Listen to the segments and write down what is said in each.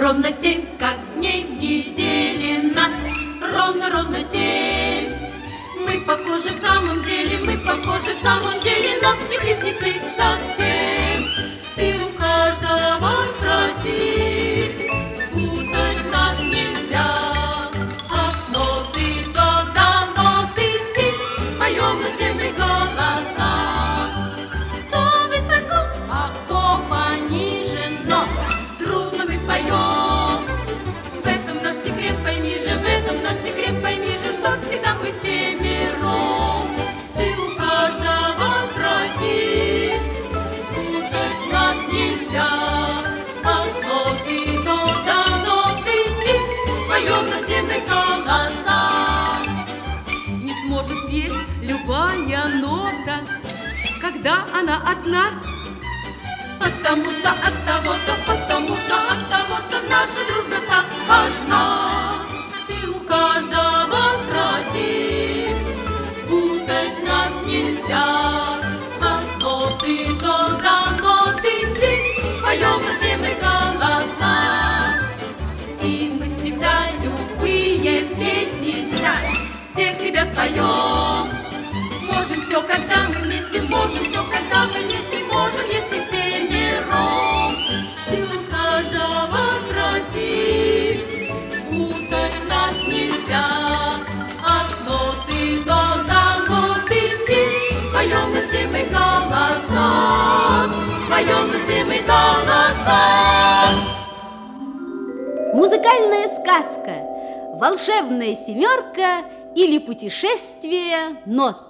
Ровно семь, как дней в неделе нас, ровно-ровно семь. Мы похожи в самом деле, мы похожи в самом деле, но не близнецы совсем. Ты когда она одна. Потому-то от того-то, потому-то от того-то наша дружба так важна. Ты у каждого спроси, спутать нас нельзя. Кто ты, то да, но ты си, поем на мы голоса. И мы всегда любые песни для всех ребят поем. Можем все, когда мы вместе, можем все, когда мы вместе, можем, если все миром. Ты у каждого спроси, спутать нас нельзя. Кто ты, то да, но ты си, поем на все мы голоса, поем на все мы голоса. Музыкальная сказка «Волшебная семерка» или «Путешествие нот».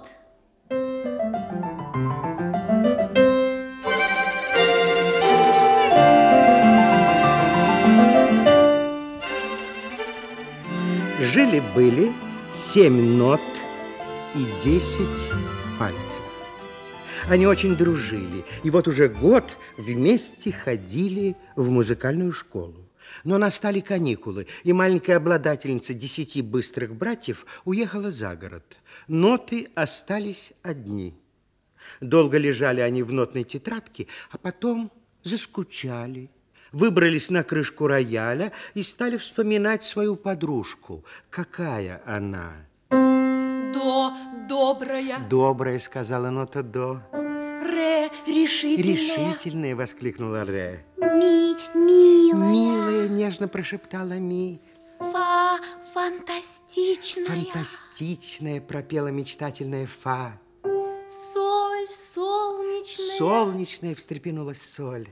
Жили-были семь нот и десять пальцев. Они очень дружили, и вот уже год вместе ходили в музыкальную школу. Но настали каникулы, и маленькая обладательница десяти быстрых братьев уехала за город. Ноты остались одни. Долго лежали они в нотной тетрадке, а потом заскучали. Выбрались на крышку рояля и стали вспоминать свою подружку. Какая она? До, добрая. Добрая, сказала нота до. Ре, решительная. Решительная, воскликнула Ре. Ми, милая. Милая, нежно прошептала Ми. Фа, фантастичная. Фантастичная, пропела мечтательная Фа. Соль, солнечная. Солнечная, встрепенулась Соль.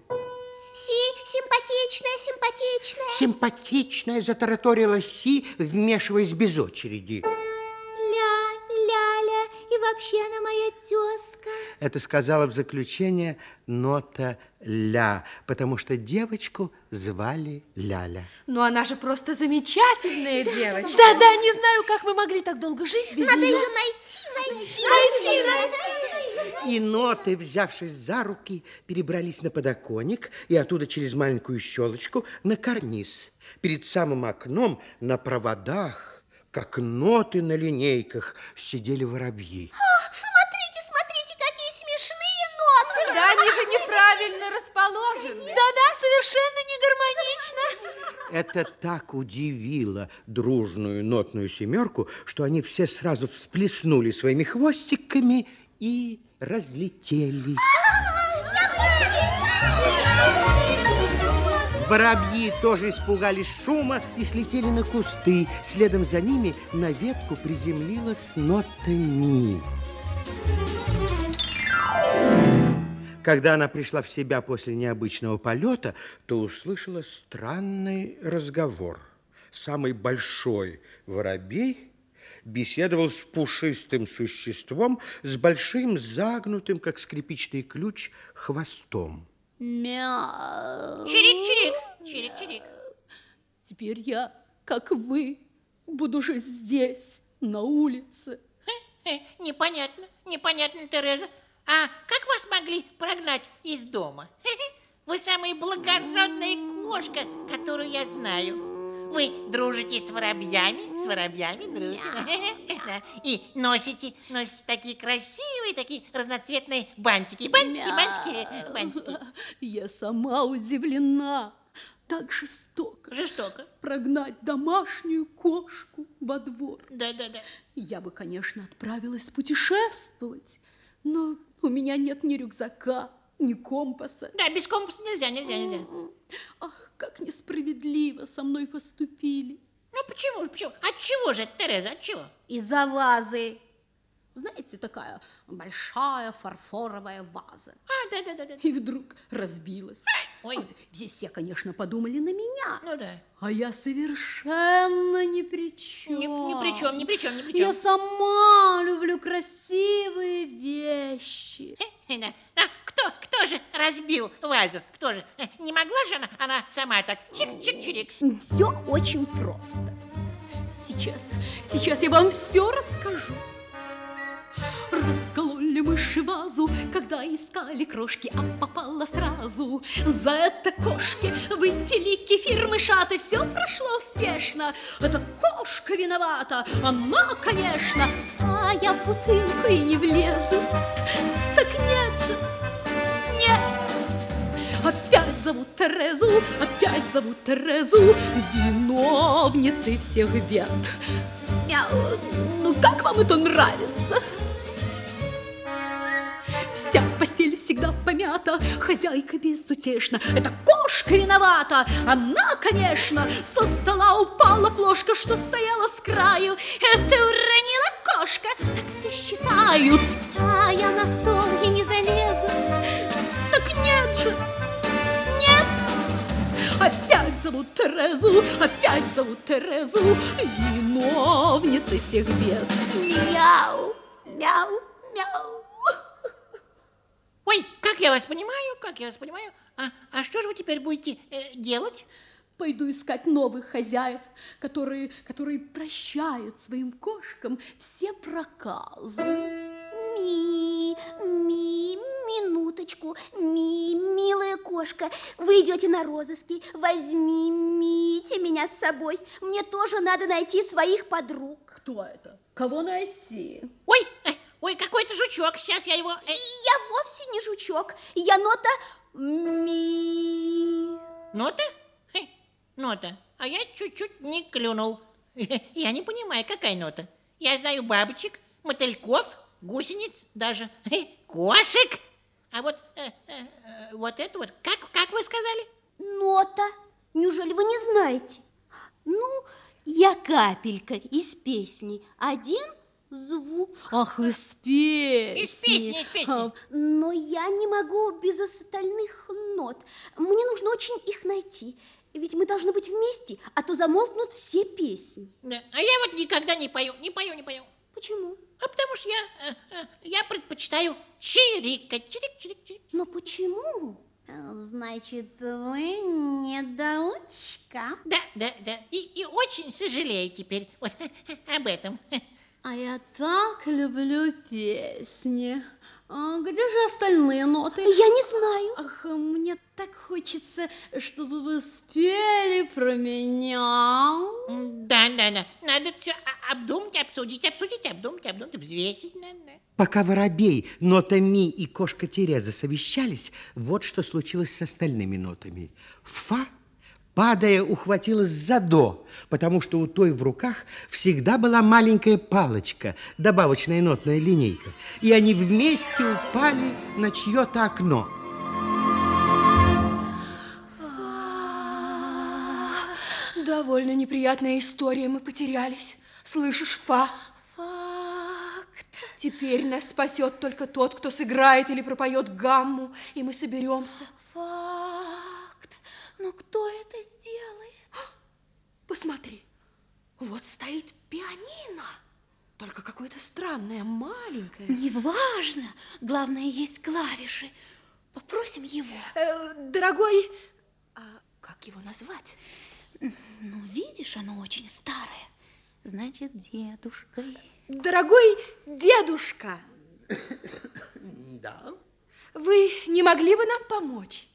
Симпатичная. Затараторила Си, вмешиваясь без очереди. Ля, ляля, и вообще она моя тезка. Это сказала в заключение нота Ля, потому что девочку звали Ляля. Но она же просто замечательная девочка. Да-да, не знаю, как мы могли так долго жить без Надо нее. ее найти, найти. Найти, найти. И ноты, взявшись за руки, перебрались на подоконник и оттуда через маленькую щелочку на карниз. Перед самым окном на проводах, как ноты на линейках, сидели воробьи. Смотрите, смотрите, какие смешные ноты. Да, они же неправильно расположены. Да-да, совершенно не гармонично. Это так удивило дружную нотную семерку, что они все сразу всплеснули своими хвостиками и разлетелись. Воробьи тоже испугались шума и слетели на кусты. Следом за ними на ветку приземлилась нота Ми. Когда она пришла в себя после необычного полета, то услышала странный разговор. Самый большой воробей беседовал с пушистым существом с большим загнутым, как скрипичный ключ, хвостом. Мяу. Чирик-чирик, чирик-чирик. Теперь я, как вы, буду жить здесь, на улице. Э, непонятно, непонятно, Тереза. А как вас могли прогнать из дома? Вы самая благородная кошка, которую я знаю. Вы дружите с воробьями, с воробьями дружите. Да. И носите, носите такие красивые, такие разноцветные бантики. Бантики, бантики, бантики. Я сама удивлена. так жестоко Жестоко. прогнать домашнюю кошку во двор. Да-да-да. Я бы, конечно, отправилась путешествовать, но у меня нет ни рюкзака, ни компаса. Да, без компаса нельзя, нельзя, нельзя. Ах, как несправедливо со мной поступили. Ну почему же, почему? От чего же, Тереза, от чего? Из-за вазы. Знаете, такая большая фарфоровая ваза. А, да-да-да. И вдруг разбилась. Ой, Здесь все, конечно, подумали на меня. ну да. А я совершенно ни при чем. Ни, ни при чем, ни при чем, ни при Я чем. сама люблю красивые вещи. Да. А кто, кто же разбил вазу? Кто же? Э, Не могла же она, она сама так чик-чик-чирик? Все очень просто. Сейчас, сейчас я вам все расскажу. Раскололи мыши вазу, когда искали крошки, а попало сразу. За это кошки выпили кефир мышаты, все прошло успешно. Это кошка виновата, она, конечно, а я в бутылку и не влезу. Так нет же, зовут Терезу, опять зовут Терезу, виновницей всех бед. Ну как вам это нравится? Вся постель всегда помята, хозяйка безутешна. Это кошка виновата, она, конечно, со стола упала плошка, что стояла с краю. Это уронила кошка, так все считают. А я на стол и не залезу. Так нет же. Опять зовут Терезу, опять зовут Терезу, виновницей всех бед. Мяу, мяу, мяу. Ой, как я вас понимаю, как я вас понимаю. А, а что же вы теперь будете э, делать? Пойду искать новых хозяев, которые, которые прощают своим кошкам все проказы. Ми, ми, минуточку, ми, милая кошка, вы идете на розыски, возьмите меня с собой. Мне тоже надо найти своих подруг. Кто это? Кого найти? Ой, э, ой, какой-то жучок. Сейчас я его... э, я вовсе не жучок, я нота ми. Нота? Хе, нота. А я чуть-чуть не клюнул. Я не понимаю, какая нота. Я знаю бабочек, мотыльков, гусениц, даже кошек. А вот, э, э, э, вот это вот, как, как вы сказали? Нота. Неужели вы не знаете? Ну, я капелька из песни. Один звук. Ах, из песни. Из песни, из песни. Но я не могу без остальных нот. Мне нужно очень их найти. Ведь мы должны быть вместе, а то замолкнут все песни. Да, А я вот никогда не пою, не пою, не пою. Почему? А потому что я, э, э, я предпочитаю чирикать, чирик-чирик-чирик. Но почему? Значит, вы недоучка. Да, да, да. И, и очень сожалею теперь вот об этом. А я так люблю песни. А где же остальные ноты? Я не знаю. Ах, мне так хочется, чтобы вы спели про меня. Да, да, да. Надо все обдумать, обсудить, обсудить, обдумать, обдумать, взвесить надо. Пока воробей, нота ми и кошка Тереза совещались, вот что случилось с остальными нотами. Фа, падая, ухватилась за до, потому что у той в руках всегда была маленькая палочка, добавочная нотная линейка, и они вместе упали на чье-то окно. Довольно неприятная история, мы потерялись. Слышишь, Фа? Факт. Теперь нас спасет только тот, кто сыграет или пропоет гамму, и мы соберемся. Но кто это сделает? Посмотри, вот стоит пианино. Только какое-то странное, маленькое. Неважно. Главное, есть клавиши. Попросим его. Э, дорогой, а как его назвать? Ну, видишь, оно очень старое. Значит, дедушкой. Дорогой дедушка, Да, вы не могли бы нам помочь?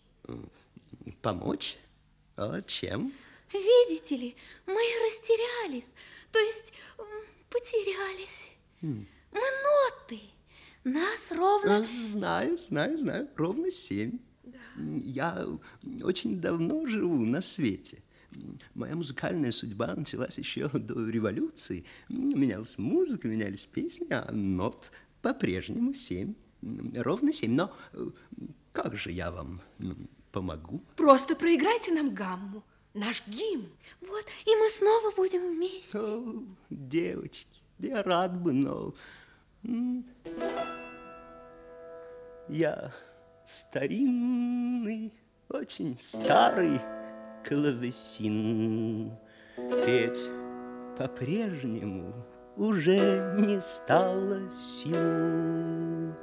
Помочь? А чем? Видите ли, мы растерялись, то есть потерялись. Мы ноты. Нас ровно... Знаю, знаю, знаю, ровно семь. Я очень давно живу на свете. Моя музыкальная судьба началась еще до революции. Менялась музыка, менялись песни, а нот по-прежнему семь. Ровно семь. Но э, как же я вам помогу? Просто проиграйте нам гамму, наш гимн. Вот, и мы снова будем вместе. О, девочки, я рад бы, но... Я старинный, очень старый клавесин. Петь по-прежнему уже не стало сил.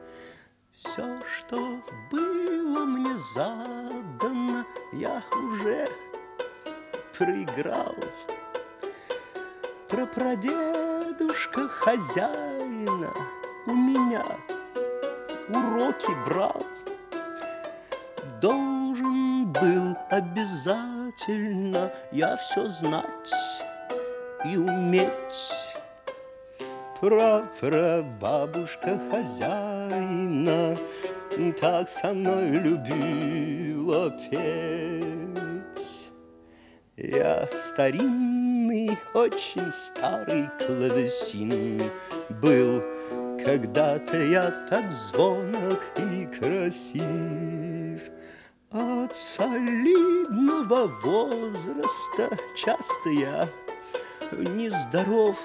Все, что было мне задано, я уже проиграл. Про прадедушка хозяина у меня уроки брал. Должен был обязательно я все знать и уметь. Пра-пра-бабушка хозяина Так со мной любила петь. Я старинный, очень старый клавесин Был когда-то я так звонок и красив. От солидного возраста часто я нездоров.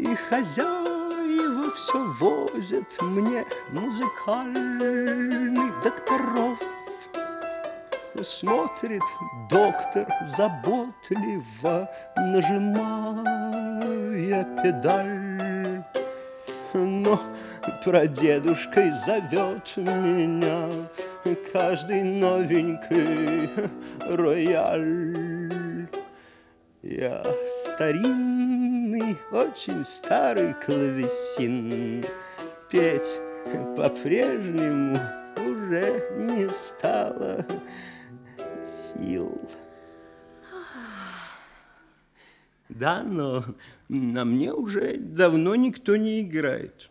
И хозяева все возят мне музыкальных докторов. Смотрит доктор заботливо, нажимая педаль. Но прадедушкой зовет меня каждый новенький рояль. Я старинный, очень старый клавесин, Петь по-прежнему уже не стало сил. Да, но на мне уже давно никто не играет.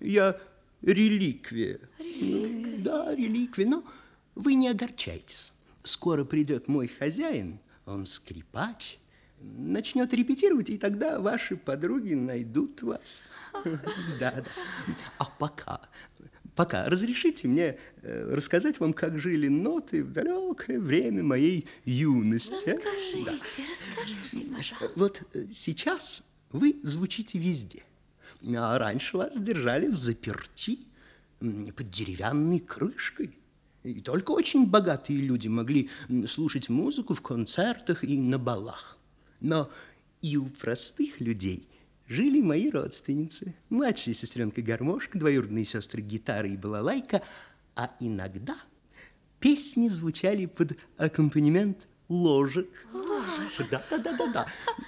Я реликвия. Реликвия? Да, реликвия. Но вы не огорчайтесь. Скоро придет мой хозяин, он скрипач, начнет репетировать, и тогда ваши подруги найдут вас. Да, да. А пока, пока разрешите мне э, рассказать вам, как жили ноты в далекое время моей юности. Расскажите, да. расскажите, пожалуйста. Вот э, сейчас вы звучите везде, а раньше вас держали в заперти под деревянной крышкой. И только очень богатые люди могли слушать музыку в концертах и на балах. Но и у простых людей жили мои родственницы. Младшая сестренка гармошка, двоюродные сестры гитара и балалайка, а иногда песни звучали под аккомпанемент ложек. Ложек? Да-да-да-да-да.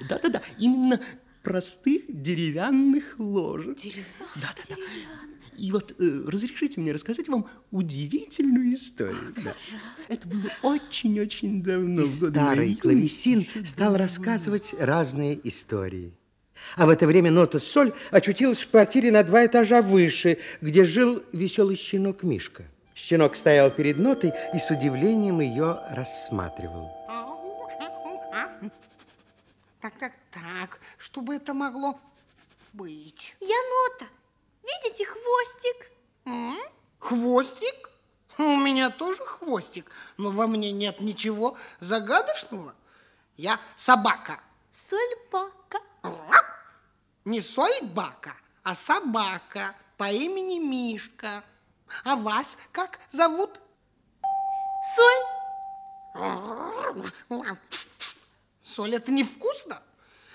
Да-да-да. Именно простых деревянных ложек. Деревянных? Да-да-да. И вот э, разрешите мне рассказать вам удивительную историю. Да. Это было очень-очень давно. И старый клавесин стал рассказывать разные истории. А в это время нота соль очутилась в квартире на два этажа выше, где жил веселый щенок Мишка. Щенок стоял перед нотой и с удивлением ее рассматривал. Так, так, так, что бы это могло быть? Я нота. Видите, хвостик? М? Хвостик? У меня тоже хвостик, но во мне нет ничего загадочного. Я собака. Сольбака. Не сольбака, а собака по имени Мишка. А вас как зовут? Соль. Соль это невкусно.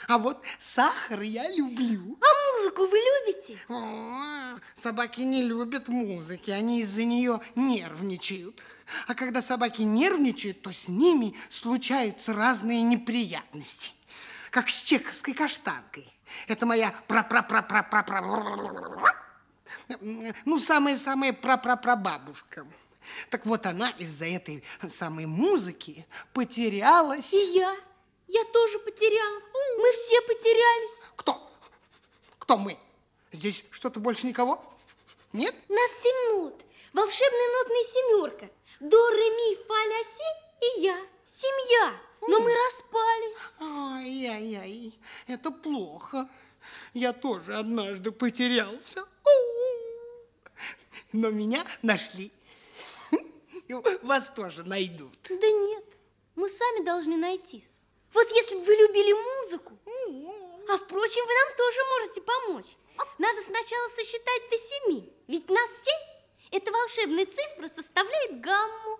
А вот сахар я люблю. А музыку вы любите? О, собаки не любят музыки, они из-за нее нервничают. А когда собаки нервничают, то с ними случаются разные неприятности. Как с чековской каштанкой. Это моя пра-пра-пра-пра-пра-пра... Ну, самая-самая пра-пра-пра-бабушка. Так вот она из-за этой самой музыки потерялась. И я. Я тоже потерялась. Мы все потерялись. Кто? Кто мы? Здесь что-то больше никого? Нет? Нас семь минут. волшебная нотная семерка. До, ре, ми, фа, ля, си и я. Семья. Но мы распались. Ай-яй-яй, это плохо. Я тоже однажды потерялся. Но меня нашли. Вас тоже найдут. Да нет, мы сами должны найтись. Вот если бы вы любили музыку, а впрочем, вы нам тоже можете помочь. Надо сначала сосчитать до семи, ведь нас семь. Эта волшебная цифра составляет гамму.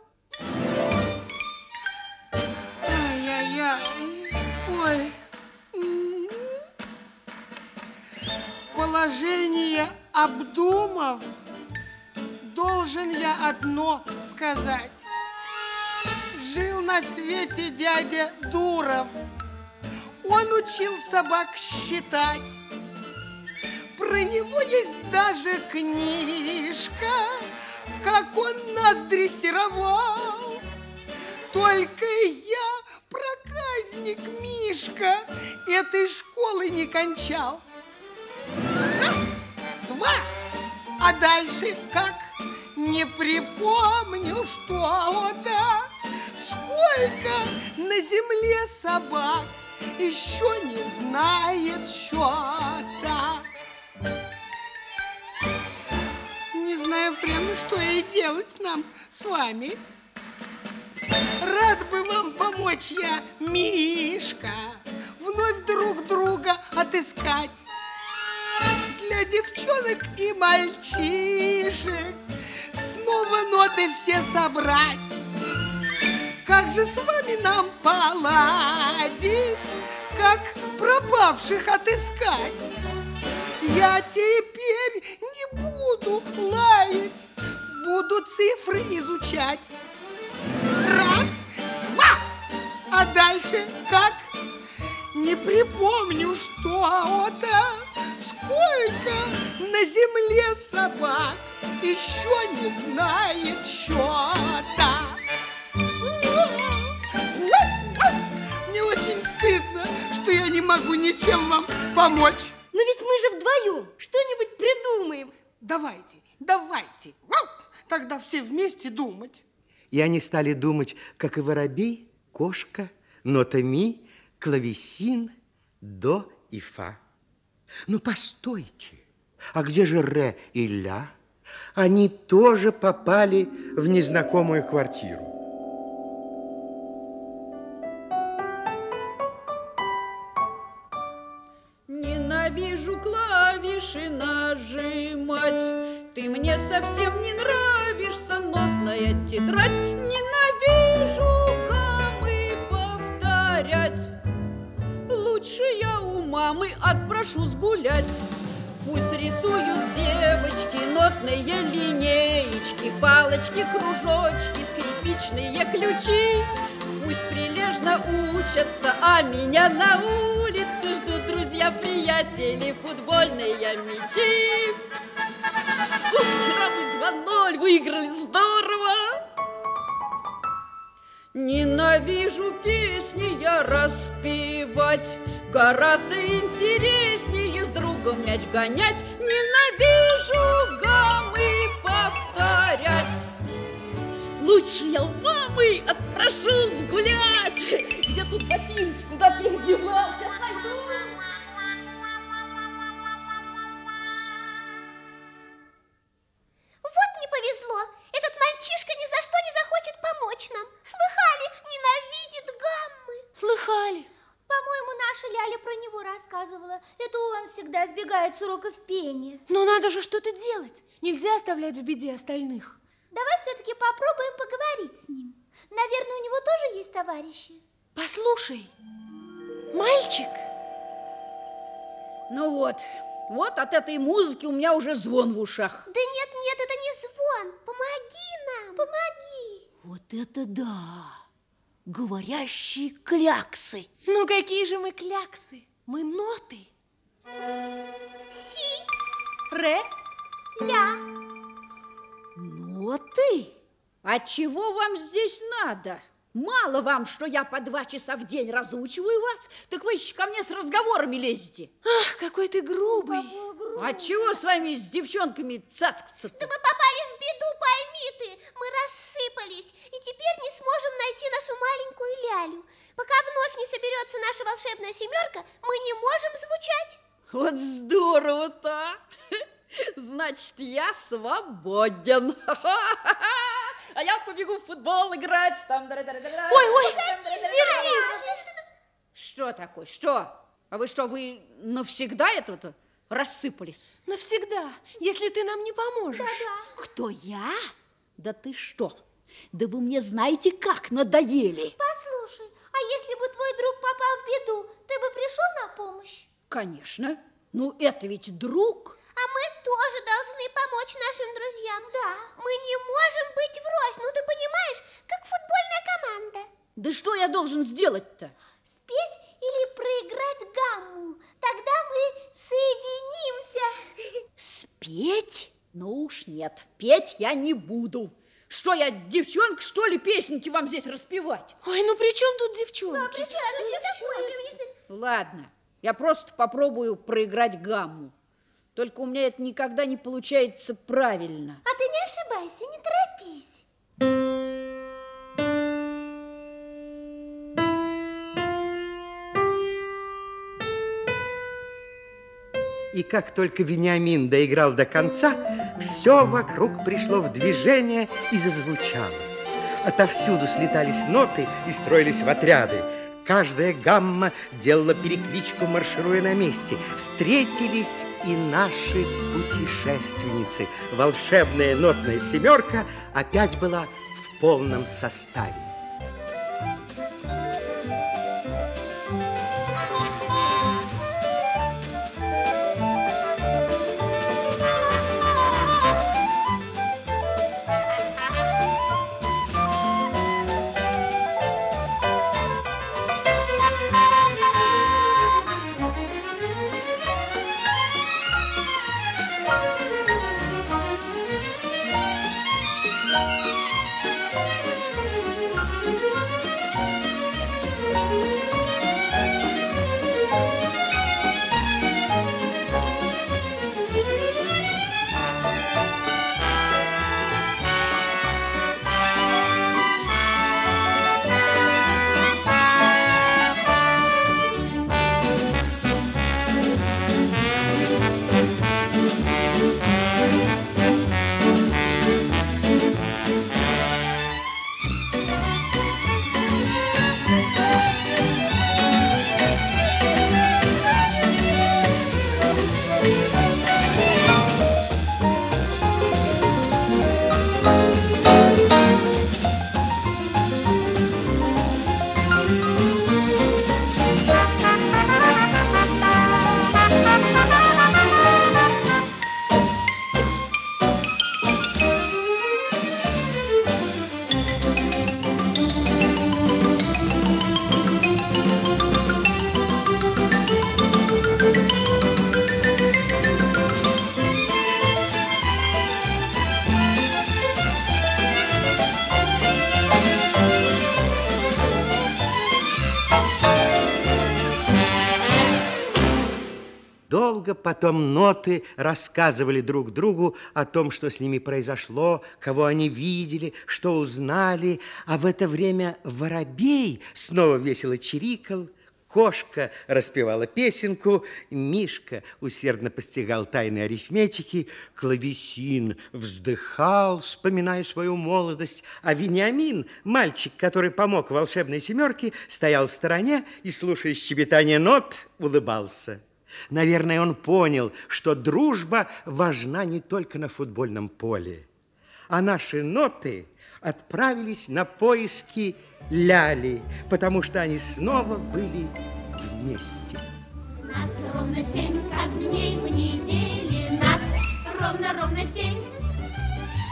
Ай-яй-яй, ой. Положение обдумав, должен я одно сказать. На свете дядя Дуров. Он учил собак считать. Про него есть даже книжка, как он нас дрессировал. Только я, проказник Мишка, этой школы не кончал. Раз, два, а дальше как? Не припомню что-то. Сколько на земле собак еще не знает счета. Не знаю прямо, что и делать нам с вами. Рад бы вам помочь я, Мишка, вновь друг друга отыскать. Для девчонок и мальчишек снова ноты все собрать. Как же с вами нам поладить, как пропавших отыскать? Я теперь не буду лаять, буду цифры изучать. Раз, два, а дальше как? Не припомню что-то, сколько на земле собак еще не знает счета. Не могу ничем вам помочь. Но ведь мы же вдвоем что-нибудь придумаем. Давайте, давайте. Тогда все вместе думать. И они стали думать, как и воробей, кошка, нота ми, клавесин, до и фа. Ну, постойте, а где же ре и ля? Они тоже попали в незнакомую квартиру. Ты мне совсем не нравишься, нотная тетрадь. Ненавижу гаммы повторять. Лучше я у мамы отпрошусь гулять. Пусть рисуют девочки нотные линеечки, палочки, кружочки, скрипичные ключи. Пусть прилежно учатся, а меня на улице ждут друзья-приятели, футбольные мячи. Вчера мы 2-0 выиграли, здорово! Ненавижу песни я распевать, Гораздо интереснее с другом мяч гонять. Ненавижу гаммы повторять. Лучше я у мамы отпрошусь гулять. Где тут ботинки? Куда ты их девал? Пения. Но надо же что-то делать. Нельзя оставлять в беде остальных. Давай все-таки попробуем поговорить с ним. Наверное, у него тоже есть товарищи. Послушай, мальчик. Ну вот, вот от этой музыки у меня уже звон в ушах. Да нет, нет, это не звон. Помоги нам. Помоги. Вот это да! Говорящие кляксы. Ну какие же мы кляксы? Мы ноты. А чего вам здесь надо? Мало вам, что я по два часа в день разучиваю вас, так вы еще ко мне с разговорами лезете. Ах, какой ты грубый. А чего с вами с девчонками цацкаться-то? Да мы попали в беду, пойми. рассыпались, и теперь не сможем найти нашу маленькую лялю. Пока вновь не соберется наша волшебная семерка, мы не можем звучать. Вот здорово-то! Значит, я свободен. А я побегу в футбол играть. Там, ой, ой, вернись. Что такое? Что? А вы что, вы навсегда это-то рассыпались? Навсегда, если ты нам не поможешь. Да-да. Кто я? Да ты что? Да вы мне знаете, как надоели. Послушай, а если бы твой друг попал в беду, ты бы пришел на помощь? Конечно. Ну, это ведь друг. А мы тоже должны помочь нашим друзьям. Да. Мы не можем быть врозь, ну ты понимаешь, как футбольная команда. Да что я должен сделать-то? Спеть или проиграть гамму. Тогда мы соединимся. Спеть? Ну уж нет, петь я не буду. Что я, девчонка, что ли, песенки вам здесь распевать? Ой, ну при чем тут девчонки? Да, при чем? Ну, все такое. Ладно, я просто попробую проиграть гамму. Только у меня это никогда не получается правильно. А ты не ошибайся, не торопись. И как только Вениамин доиграл до конца, все вокруг пришло в движение и зазвучало. Отовсюду слетались ноты и строились в отряды. Каждая гамма делала перекличку, маршируя на месте. Встретились и наши путешественницы. Волшебная нотная семерка опять была в полном составе. Потом ноты рассказывали друг другу о том, что с ними произошло, кого они видели, что узнали. А в это время воробей снова весело чирикал, кошка распевала песенку, Мишка усердно постигал тайны арифметики, клавесин вздыхал, вспоминая свою молодость, а Вениамин, мальчик, который помог волшебной семерке, стоял в стороне и, слушая щебетание нот, улыбался. Наверное, он понял, что дружба важна не только на футбольном поле. А наши ноты отправились на поиски Ляли, потому что они снова были вместе. Нас ровно семь, как дней в неделе, нас ровно-ровно семь.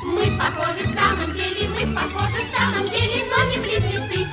Мы похожи в самом деле, мы похожи в самом деле, но не близнецы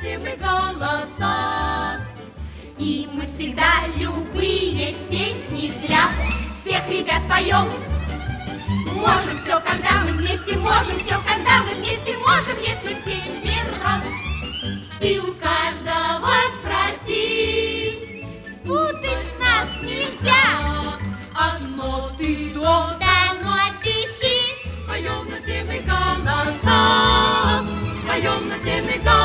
голосим и голоса. И мы всегда любые песни для всех ребят поем. Можем все, когда мы вместе, можем все, когда мы вместе, можем, если все верно. И у каждого спроси, спутать нас нельзя. Одно ты, до до ноты си, поем на всем голоса, голосам, поем на всем и.